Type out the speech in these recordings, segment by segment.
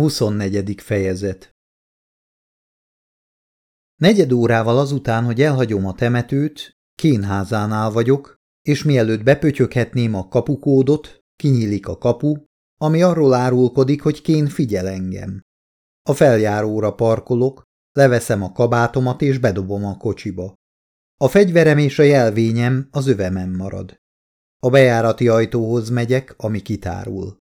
24. fejezet Negyed órával azután, hogy elhagyom a temetőt, kénházánál vagyok, és mielőtt bepötyöghetném a kapukódot, kinyílik a kapu, ami arról árulkodik, hogy kén figyel engem. A feljáróra parkolok, leveszem a kabátomat és bedobom a kocsiba. A fegyverem és a jelvényem az övemem marad. A bejárati ajtóhoz megyek, ami kitárul.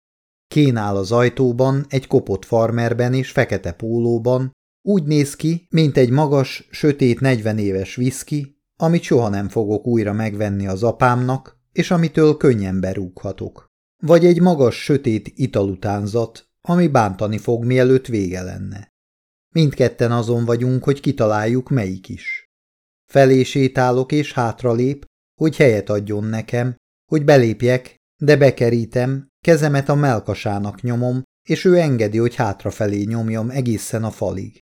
Kén áll az ajtóban, egy kopott farmerben és fekete pólóban, úgy néz ki, mint egy magas, sötét negyven éves viszki, amit soha nem fogok újra megvenni az apámnak, és amitől könnyen berúghatok. Vagy egy magas, sötét italutánzat, ami bántani fog, mielőtt vége lenne. Mindketten azon vagyunk, hogy kitaláljuk, melyik is. Felé sétálok és hátralép, hogy helyet adjon nekem, hogy belépjek, de bekerítem, Kezemet a melkasának nyomom, és ő engedi, hogy hátrafelé nyomjam egészen a falig.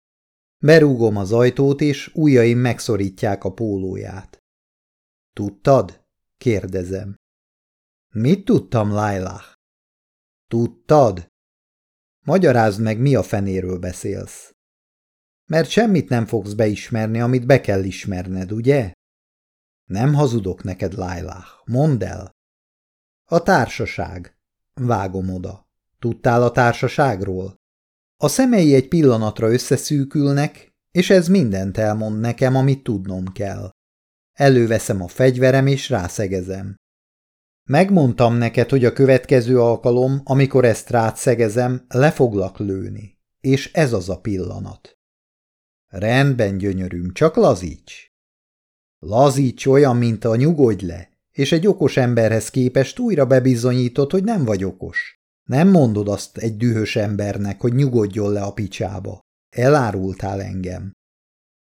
Berúgom az ajtót, és ujjaim megszorítják a pólóját. Tudtad? kérdezem. Mit tudtam, Lailah? Tudtad? Magyarázd meg, mi a fenéről beszélsz. Mert semmit nem fogsz beismerni, amit be kell ismerned, ugye? Nem hazudok neked, Lailah. Mondd el. A társaság. Vágom oda. Tudtál a társaságról? A szemei egy pillanatra összeszűkülnek, és ez mindent elmond nekem, amit tudnom kell. Előveszem a fegyverem, és rászegezem. Megmondtam neked, hogy a következő alkalom, amikor ezt rád szegezem, le foglak lőni. És ez az a pillanat. Rendben, gyönyörűm, csak lazíts. Lazíts olyan, mint a nyugodj le és egy okos emberhez képest újra bebizonyított, hogy nem vagy okos. Nem mondod azt egy dühös embernek, hogy nyugodjon le a picsába. Elárultál engem.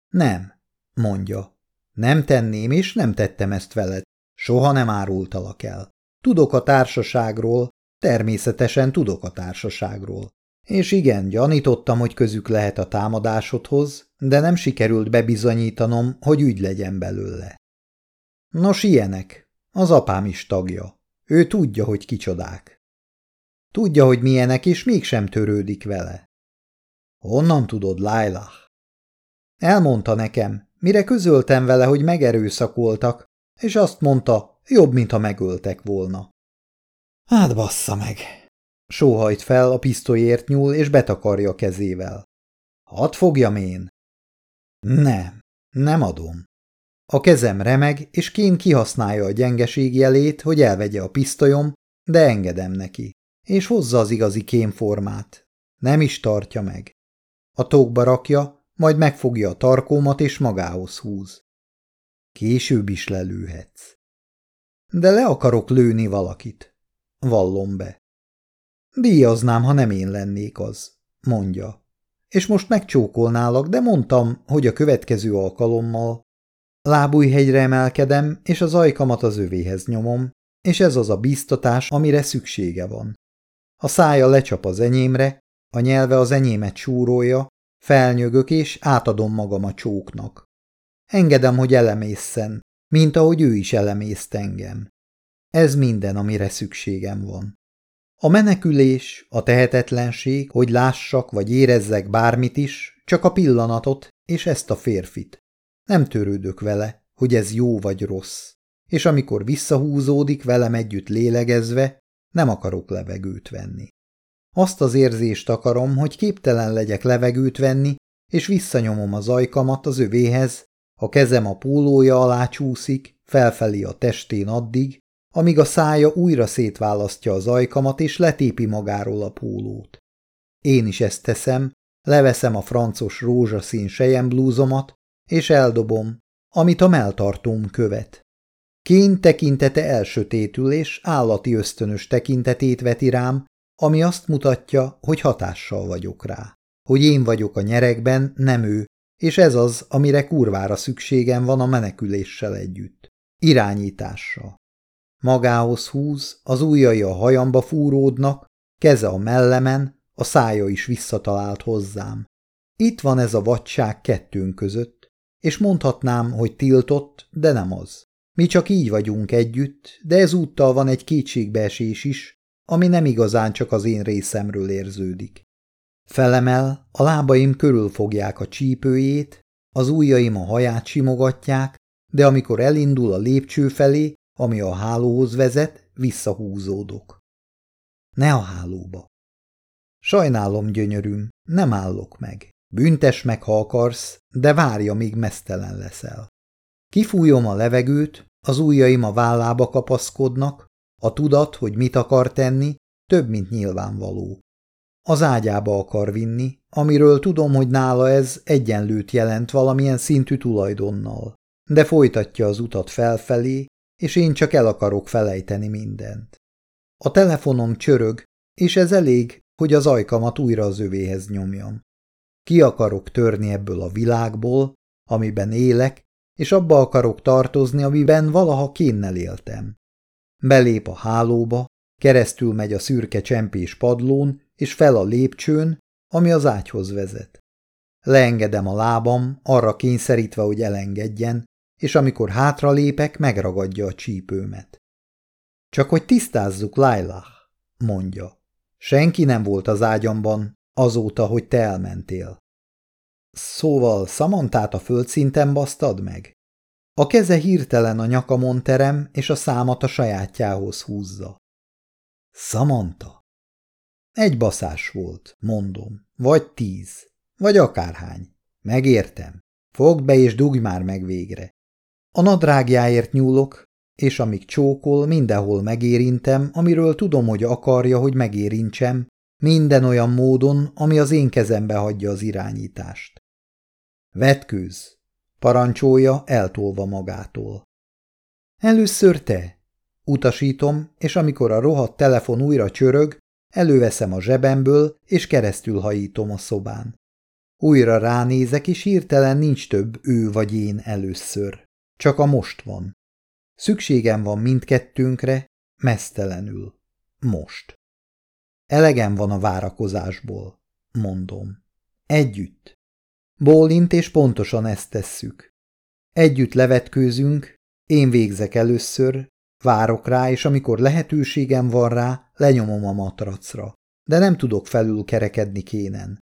Nem, mondja. Nem tenném, és nem tettem ezt veled. Soha nem árultalak el. Tudok a társaságról, természetesen tudok a társaságról. És igen, gyanítottam, hogy közük lehet a támadásodhoz, de nem sikerült bebizonyítanom, hogy ügy legyen belőle. Nos, ilyenek, az apám is tagja. Ő tudja, hogy kicsodák. Tudja, hogy milyenek, és mégsem törődik vele. Honnan tudod, Lailah? Elmondta nekem, mire közöltem vele, hogy megerőszakoltak, és azt mondta, jobb, mintha megöltek volna. Hát bassza meg! Sóhajt fel, a pisztolyért nyúl, és betakarja kezével. Hadd fogjam én? Nem, nem adom. A kezem remeg, és Kén kihasználja a gyengeség jelét, hogy elvegye a pisztolyom, de engedem neki, és hozza az igazi kémformát. Nem is tartja meg. A tókba rakja, majd megfogja a tarkómat, és magához húz. Később is lelőhetsz. De le akarok lőni valakit. Vallom be. Díjaznám, ha nem én lennék az, mondja. És most megcsókolnálak, de mondtam, hogy a következő alkalommal Lábújhegyre emelkedem, és az ajkamat az övéhez nyomom, és ez az a bíztatás, amire szüksége van. A szája lecsap az enyémre, a nyelve az enyémet súrolja, felnyögök, és átadom magam a csóknak. Engedem, hogy elemészen, mint ahogy ő is elemészt engem. Ez minden, amire szükségem van. A menekülés, a tehetetlenség, hogy lássak vagy érezzek bármit is, csak a pillanatot és ezt a férfit. Nem törődök vele, hogy ez jó vagy rossz, és amikor visszahúzódik velem együtt lélegezve, nem akarok levegőt venni. Azt az érzést akarom, hogy képtelen legyek levegőt venni, és visszanyomom az ajkamat az övéhez, a kezem a pólója alá csúszik, felfelé a testén addig, amíg a szája újra szétválasztja az ajkamat, és letépi magáról a pólót. Én is ezt teszem, leveszem a francos rózsaszín sejemblúzomat, és eldobom, amit a melltartóm követ. Kén tekintete elsötétül, és állati ösztönös tekintetét veti rám, ami azt mutatja, hogy hatással vagyok rá. Hogy én vagyok a nyerekben, nem ő, és ez az, amire kurvára szükségem van a meneküléssel együtt. Irányítással. Magához húz, az ujjai a hajamba fúródnak, keze a mellemen, a szája is visszatalált hozzám. Itt van ez a vadság kettőnk között, és mondhatnám, hogy tiltott, de nem az. Mi csak így vagyunk együtt, de ezúttal van egy kétségbeesés is, ami nem igazán csak az én részemről érződik. Felemel, a lábaim körül fogják a csípőjét, az ujjaim a haját simogatják, de amikor elindul a lépcső felé, ami a hálóhoz vezet, visszahúzódok. Ne a hálóba. Sajnálom, gyönyörűm, nem állok meg. Büntes meg, ha akarsz, de várja, míg mesztelen leszel. Kifújom a levegőt, az ujjaim a vállába kapaszkodnak, a tudat, hogy mit akar tenni, több, mint nyilvánvaló. Az ágyába akar vinni, amiről tudom, hogy nála ez egyenlőt jelent valamilyen szintű tulajdonnal, de folytatja az utat felfelé, és én csak el akarok felejteni mindent. A telefonom csörög, és ez elég, hogy az ajkamat újra az övéhez nyomjam. Ki akarok törni ebből a világból, amiben élek, és abba akarok tartozni, amiben valaha kénnel éltem. Belép a hálóba, keresztül megy a szürke csempés padlón, és fel a lépcsőn, ami az ágyhoz vezet. Leengedem a lábam, arra kényszerítve, hogy elengedjen, és amikor hátra lépek, megragadja a csípőmet. Csak hogy tisztázzuk, Lailah, mondja. Senki nem volt az ágyamban, azóta, hogy te elmentél. Szóval Szamantát a földszinten basztad meg? A keze hirtelen a nyakamon terem, és a számat a sajátjához húzza. Samantha. Egy baszás volt, mondom, vagy tíz, vagy akárhány. Megértem. Fogd be és dugj már meg végre. A nadrágjáért nyúlok, és amíg csókol, mindenhol megérintem, amiről tudom, hogy akarja, hogy megérintsem, minden olyan módon, ami az én kezembe hagyja az irányítást. Vetkőz, parancsolja eltolva magától. Először te, utasítom, és amikor a rohadt telefon újra csörög, előveszem a zsebemből, és keresztül hajítom a szobán. Újra ránézek, és hirtelen nincs több ő vagy én először. Csak a most van. Szükségem van mindkettőnkre, mesztelenül. Most. Elegem van a várakozásból, mondom. Együtt. Bólint, és pontosan ezt tesszük. Együtt levetkőzünk, én végzek először, várok rá, és amikor lehetőségem van rá, lenyomom a matracra, de nem tudok felül kerekedni kénen.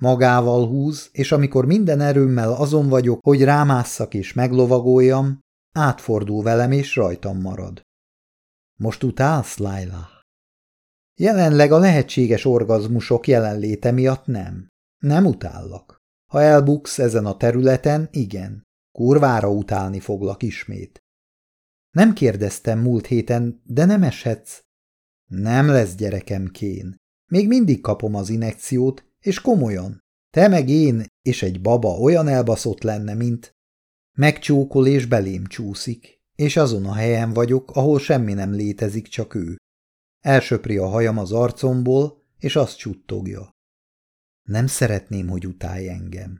Magával húz, és amikor minden erőmmel azon vagyok, hogy rámásszak és meglovagoljam, átfordul velem és rajtam marad. Most utálsz, Laila? Jelenleg a lehetséges orgazmusok jelenléte miatt nem. Nem utállak. Ha elbuksz ezen a területen, igen. Kurvára utálni foglak ismét. Nem kérdeztem múlt héten, de nem eshetsz. Nem lesz gyerekem kén. Még mindig kapom az inekciót, és komolyan. Te meg én és egy baba olyan elbaszott lenne, mint... Megcsókol és belém csúszik, és azon a helyen vagyok, ahol semmi nem létezik, csak ő. Elsöpri a hajam az arcomból, és azt csuttogja. Nem szeretném, hogy utálj engem.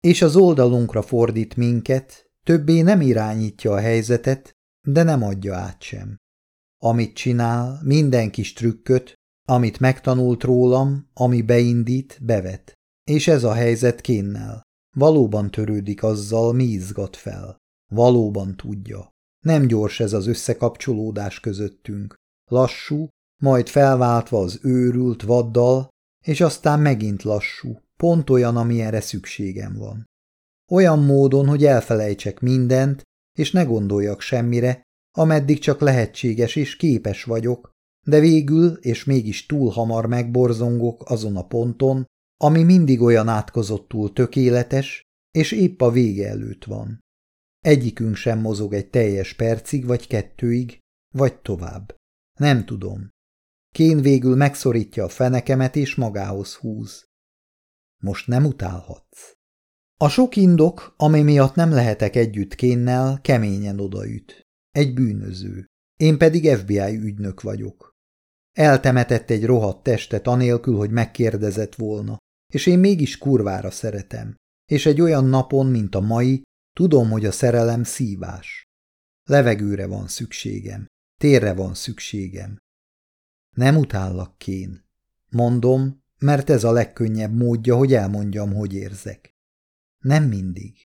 És az oldalunkra fordít minket, többé nem irányítja a helyzetet, de nem adja át sem. Amit csinál, minden kis trükköt, amit megtanult rólam, ami beindít, bevet. És ez a helyzet kénnel. Valóban törődik azzal, mi izgat fel. Valóban tudja. Nem gyors ez az összekapcsolódás közöttünk. Lassú, majd felváltva az őrült vaddal, és aztán megint lassú, pont olyan, amilyenre szükségem van. Olyan módon, hogy elfelejtsek mindent, és ne gondoljak semmire, ameddig csak lehetséges és képes vagyok, de végül és mégis túl hamar megborzongok azon a ponton, ami mindig olyan átkozottul tökéletes, és épp a vége előtt van. Egyikünk sem mozog egy teljes percig vagy kettőig, vagy tovább. Nem tudom. Kén végül megszorítja a fenekemet és magához húz. Most nem utálhatsz. A sok indok, ami miatt nem lehetek együtt Kénnel, keményen odaüt. Egy bűnöző. Én pedig FBI ügynök vagyok. Eltemetett egy rohadt testet anélkül, hogy megkérdezett volna, és én mégis kurvára szeretem. És egy olyan napon, mint a mai, tudom, hogy a szerelem szívás. Levegőre van szükségem, térre van szükségem. Nem utállak, Kén. Mondom, mert ez a legkönnyebb módja, hogy elmondjam, hogy érzek. Nem mindig.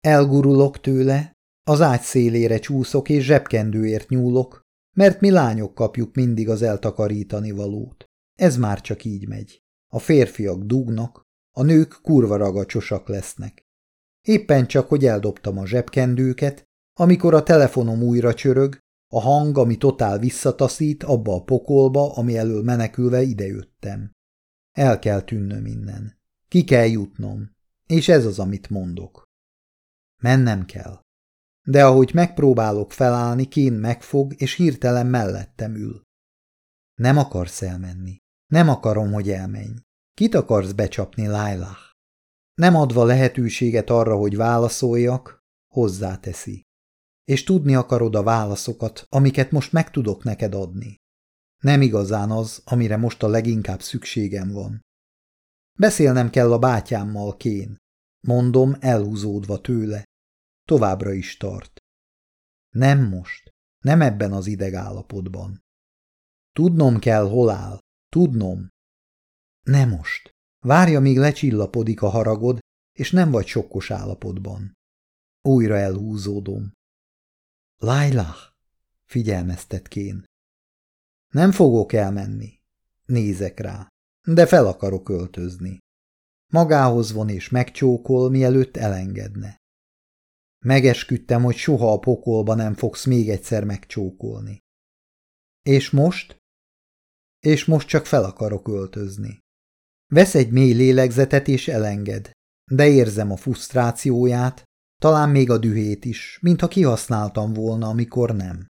Elgurulok tőle, az ágy szélére csúszok és zsebkendőért nyúlok, mert mi lányok kapjuk mindig az eltakarítani valót. Ez már csak így megy. a férfiak dugnak, a nők kurva ragacsosak lesznek. Éppen csak, hogy eldobtam a zsebkendőket, amikor a telefonom újra csörög, a hang, ami totál visszataszít abba a pokolba, ami elől menekülve idejöttem. El kell tűnnöm innen. Ki kell jutnom. És ez az, amit mondok. Mennem kell. De ahogy megpróbálok felállni, Kén megfog, és hirtelen mellettem ül. Nem akarsz elmenni. Nem akarom, hogy elmenj. Kit akarsz becsapni, Lailah? Nem adva lehetőséget arra, hogy válaszoljak, hozzáteszi. És tudni akarod a válaszokat, amiket most meg tudok neked adni. Nem igazán az, amire most a leginkább szükségem van. Beszélnem kell a bátyámmal, Kén. Mondom, elhúzódva tőle. Továbbra is tart. Nem most. Nem ebben az idegállapotban. Tudnom kell, hol áll. Tudnom. Nem most. Várja, míg lecsillapodik a haragod, és nem vagy sokkos állapotban. Újra elhúzódom. Lailah, figyelmeztet Kén. Nem fogok elmenni. Nézek rá, de fel akarok öltözni. Magához von és megcsókol, mielőtt elengedne. Megesküdtem, hogy soha a pokolba nem fogsz még egyszer megcsókolni. És most? És most csak fel akarok öltözni. Vesz egy mély lélegzetet és elenged, de érzem a frusztrációját, talán még a dühét is, mintha kihasználtam volna, amikor nem.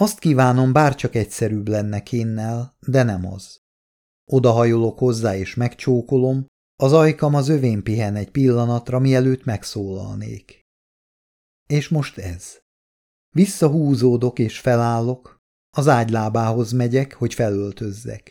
Azt kívánom, bárcsak egyszerűbb lenne kénnel, de nem az. Odahajolok hozzá és megcsókolom, az ajkam az övén pihen egy pillanatra, mielőtt megszólalnék. És most ez. Visszahúzódok és felállok, az ágylábához megyek, hogy felöltözzek.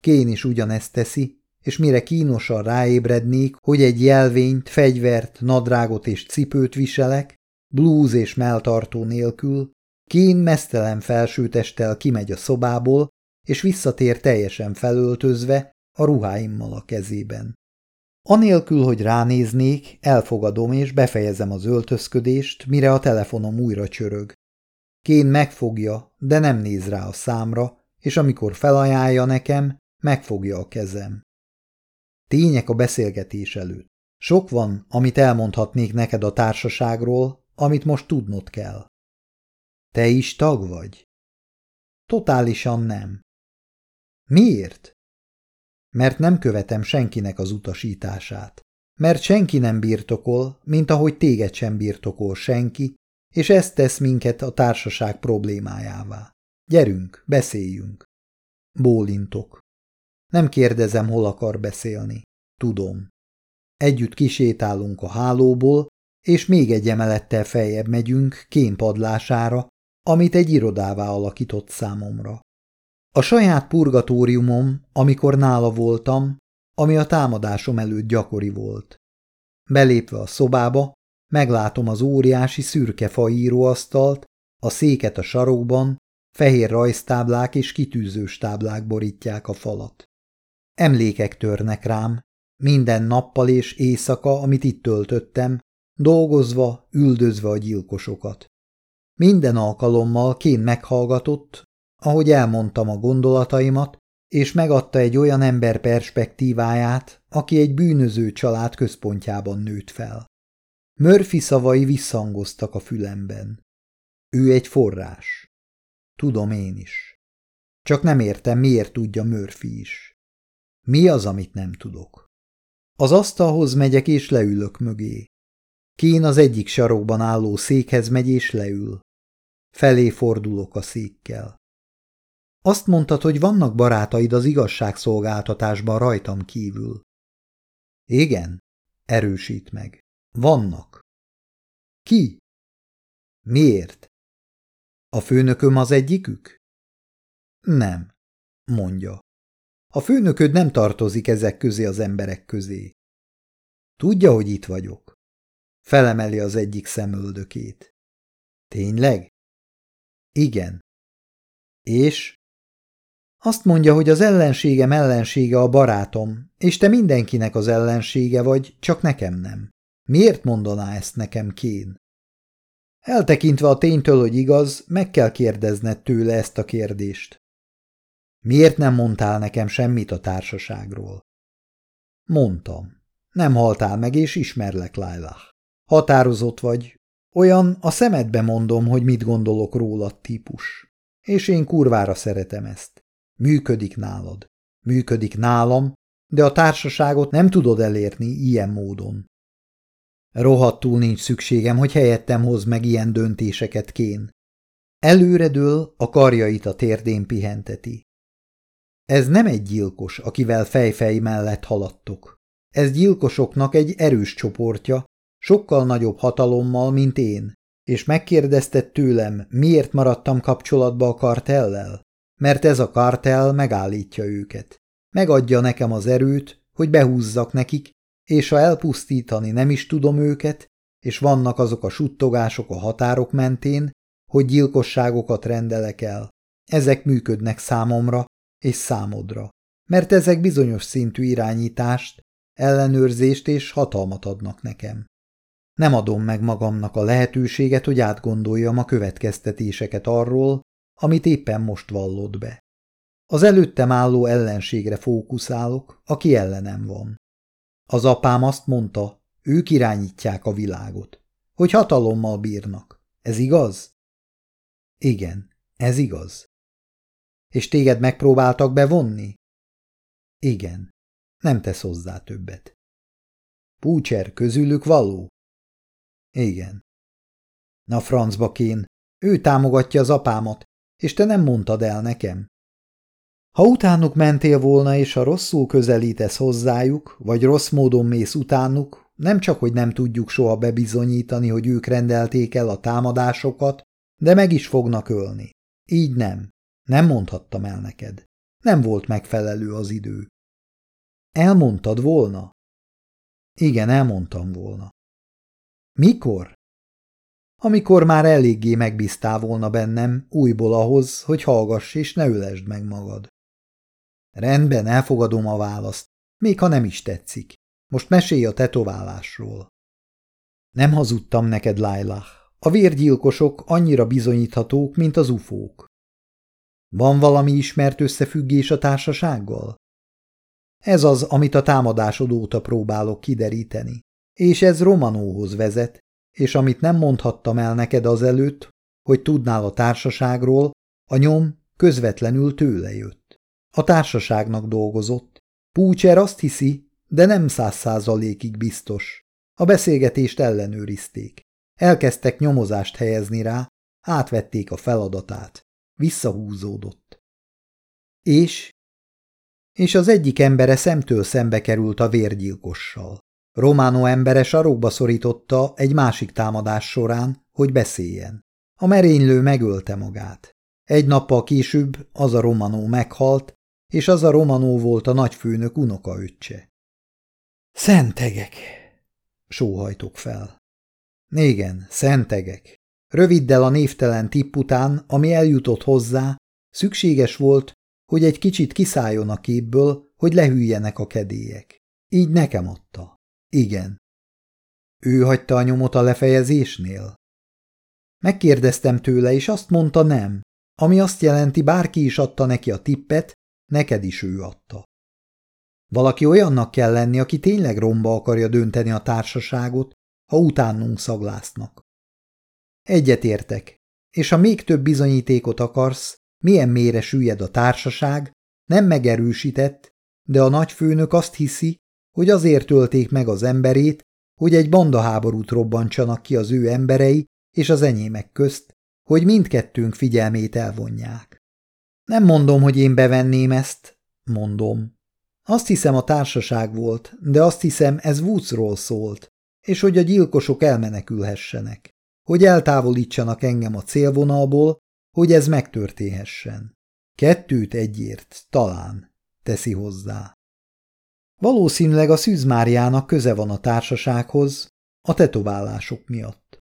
Kén is ugyanezt teszi, és mire kínosan ráébrednék, hogy egy jelvényt, fegyvert, nadrágot és cipőt viselek, blúz és melltartó nélkül, Kén mesztelen felsőtesttel kimegy a szobából, és visszatér teljesen felöltözve, a ruháimmal a kezében. Anélkül, hogy ránéznék, elfogadom és befejezem az öltözködést, mire a telefonom újra csörög. Kén megfogja, de nem néz rá a számra, és amikor felajánlja nekem, megfogja a kezem. Tények a beszélgetés előtt. Sok van, amit elmondhatnék neked a társaságról, amit most tudnod kell. Te is tag vagy? Totálisan nem. Miért? Mert nem követem senkinek az utasítását. Mert senki nem birtokol, mint ahogy téged sem birtokol senki, és ez tesz minket a társaság problémájává. Gyerünk, beszéljünk. Bólintok. Nem kérdezem, hol akar beszélni. Tudom. Együtt kisétálunk a hálóból, és még egy emelettel feljebb megyünk kémpadlására, amit egy irodává alakított számomra. A saját purgatóriumom, amikor nála voltam, ami a támadásom előtt gyakori volt. Belépve a szobába, meglátom az óriási szürke faíróasztalt, a széket a sarokban, fehér rajztáblák és kitűzős táblák borítják a falat. Emlékek törnek rám, minden nappal és éjszaka, amit itt töltöttem, dolgozva, üldözve a gyilkosokat. Minden alkalommal Kén meghallgatott, ahogy elmondtam a gondolataimat, és megadta egy olyan ember perspektíváját, aki egy bűnöző család központjában nőtt fel. Murphy szavai visszhangoztak a fülemben. Ő egy forrás. Tudom én is. Csak nem értem, miért tudja Murphy is. Mi az, amit nem tudok? Az asztalhoz megyek és leülök mögé. Kén az egyik sarokban álló székhez megy és leül. Felé fordulok a székkel. Azt mondtad, hogy vannak barátaid az igazságszolgáltatásban rajtam kívül. Igen, erősít meg. Vannak. Ki? Miért? A főnököm az egyikük? Nem, mondja. A főnököd nem tartozik ezek közé az emberek közé. Tudja, hogy itt vagyok. Felemeli az egyik szemöldökét. Tényleg? Igen. És? Azt mondja, hogy az ellenségem ellensége a barátom, és te mindenkinek az ellensége vagy, csak nekem nem. Miért mondaná ezt nekem Kén? Eltekintve a ténytől, hogy igaz, meg kell kérdezned tőle ezt a kérdést. Miért nem mondtál nekem semmit a társaságról? Mondtam. Nem haltál meg, és ismerlek, Lailah. Határozott vagy. Olyan a szemedbe mondom, hogy mit gondolok rólad típus. És én kurvára szeretem ezt. Működik nálad. Működik nálam, de a társaságot nem tudod elérni ilyen módon. Rohadtul nincs szükségem, hogy helyettem hoz meg ilyen döntéseket kén. Előredől a karjait a térdén pihenteti. Ez nem egy gyilkos, akivel fejfej mellett haladtok. Ez gyilkosoknak egy erős csoportja, sokkal nagyobb hatalommal, mint én, és megkérdezted tőlem, miért maradtam kapcsolatba a kartellel? Mert ez a kartell megállítja őket. Megadja nekem az erőt, hogy behúzzak nekik, és ha elpusztítani nem is tudom őket, és vannak azok a suttogások a határok mentén, hogy gyilkosságokat rendelek el. Ezek működnek számomra és számodra, mert ezek bizonyos szintű irányítást, ellenőrzést és hatalmat adnak nekem. Nem adom meg magamnak a lehetőséget, hogy átgondoljam a következtetéseket arról, amit éppen most vallott be. Az előttem álló ellenségre fókuszálok, aki ellenem van. Az apám azt mondta, ők irányítják a világot, hogy hatalommal bírnak. Ez igaz? Igen, ez igaz. És téged megpróbáltak bevonni? Igen, nem tesz hozzá többet. Púcser közülük való? Igen. Na francba kén, ő támogatja az apámat, és te nem mondtad el nekem. Ha utánuk mentél volna, és ha rosszul közelítesz hozzájuk, vagy rossz módon mész utánuk, nem csak, hogy nem tudjuk soha bebizonyítani, hogy ők rendelték el a támadásokat, de meg is fognak ölni. Így nem. Nem mondhattam el neked. Nem volt megfelelő az idő. Elmondtad volna? Igen, elmondtam volna. Mikor? Amikor már eléggé megbíztál volna bennem, újból ahhoz, hogy hallgass és ne ülesd meg magad. Rendben, elfogadom a választ, még ha nem is tetszik. Most mesélj a tetoválásról. Nem hazudtam neked, Lailah. A vérgyilkosok annyira bizonyíthatók, mint az ufók. Van valami ismert összefüggés a társasággal? Ez az, amit a támadásod óta próbálok kideríteni. És ez Romanóhoz vezet, és amit nem mondhattam el neked azelőtt, hogy tudnál a társaságról, a nyom közvetlenül tőle jött. A társaságnak dolgozott. Púcser azt hiszi, de nem száz százalékig biztos. A beszélgetést ellenőrizték. Elkezdtek nyomozást helyezni rá, átvették a feladatát. Visszahúzódott. És? És az egyik embere szemtől szembe került a vérgyilkossal. Románó embere sarokba szorította egy másik támadás során, hogy beszéljen. A merénylő megölte magát. Egy nappal később az a Romanó meghalt, és az a Romanó volt a nagyfőnök unokaöccse. Szentegek! Sóhajtok fel. Igen, szentegek. Röviddel a névtelen tipp után, ami eljutott hozzá, szükséges volt, hogy egy kicsit kiszálljon a képből, hogy lehűjjenek a kedélyek. Így nekem adta. Igen. Ő hagyta a nyomot a lefejezésnél? Megkérdeztem tőle, és azt mondta nem, ami azt jelenti, bárki is adta neki a tippet, neked is ő adta. Valaki olyannak kell lenni, aki tényleg romba akarja dönteni a társaságot, ha utánunk szaglásznak. Egyetértek, és ha még több bizonyítékot akarsz, milyen mélyre süllyed a társaság, nem megerősített, de a nagyfőnök azt hiszi, hogy azért tölték meg az emberét, hogy egy bandaháborút robbantsanak ki az ő emberei és az enyémek közt, hogy mindkettőnk figyelmét elvonják. Nem mondom, hogy én bevenném ezt, mondom. Azt hiszem a társaság volt, de azt hiszem ez Woodsról szólt, és hogy a gyilkosok elmenekülhessenek, hogy eltávolítsanak engem a célvonalból, hogy ez megtörténhessen. Kettőt egyért, talán, teszi hozzá. Valószínűleg a Szűzmáriának köze van a társasághoz, a tetoválások miatt.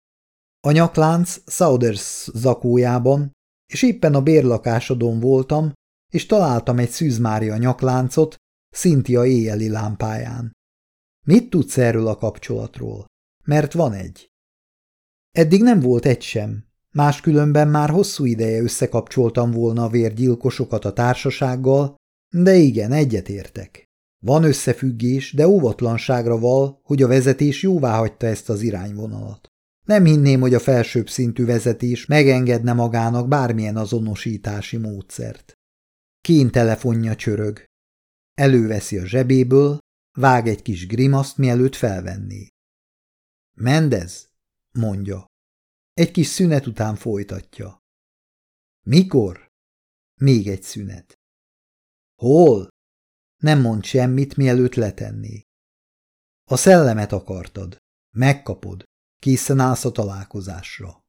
A nyaklánc Sauders zakójában, és éppen a bérlakásodon voltam, és találtam egy Szűzmária nyakláncot Szintia éjjeli lámpáján. Mit tudsz erről a kapcsolatról? Mert van egy. Eddig nem volt egy sem, máskülönben már hosszú ideje összekapcsoltam volna a vérgyilkosokat a társasággal, de igen, egyetértek. Van összefüggés, de óvatlanságra val, hogy a vezetés jóvá hagyta ezt az irányvonalat. Nem hinném, hogy a felsőbb szintű vezetés megengedne magának bármilyen azonosítási módszert. Kén telefonja csörög. Előveszi a zsebéből, vág egy kis grimaszt, mielőtt felvenné. Mendez, mondja. Egy kis szünet után folytatja. Mikor? Még egy szünet. Hol? Nem mond semmit, mielőtt letenné. A szellemet akartad. Megkapod. Készen állsz a találkozásra.